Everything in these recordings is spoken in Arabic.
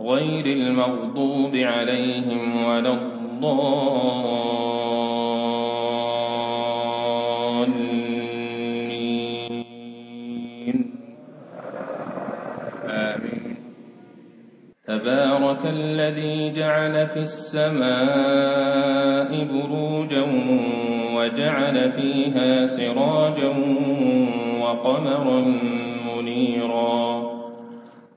غير المغضوب عليهم ولا الضالين. آمين. تبارك الذي جعل في السماء بروجا وجعل فيها سراجا وقمرا منيرا.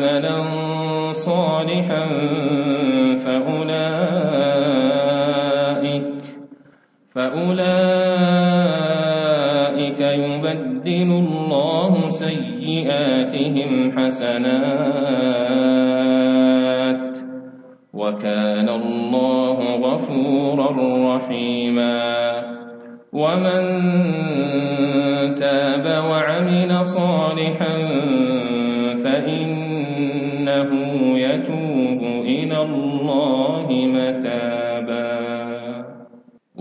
عملا صالحا فأولئك فأولئك يبدل الله سيئاتهم حسنات وكان الله غفورا رحيما. ومن تاب وعمل صالحا